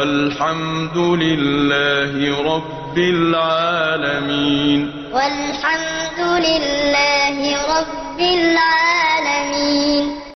والحمد لله رب العالمين. والحمد لله رب العالمين.